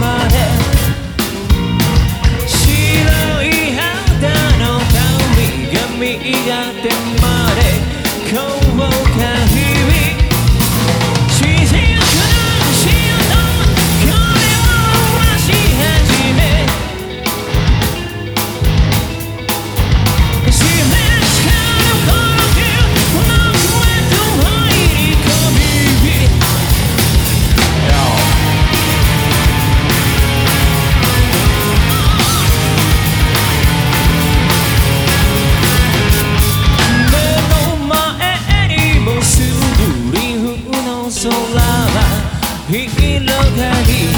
まで白い肌の髪が磨って。空は広がり